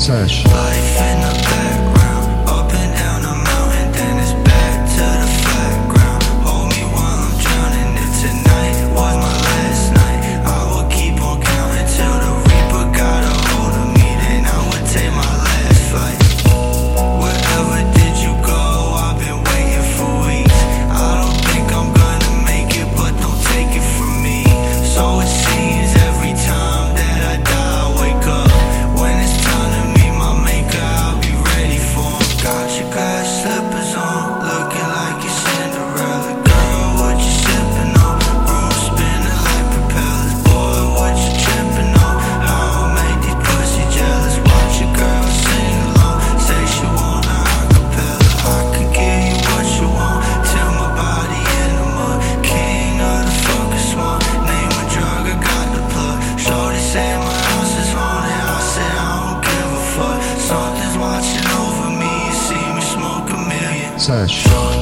Search. say is. I said I don't give a fuck. Something's watching over me. You see me smoke a million. Sash.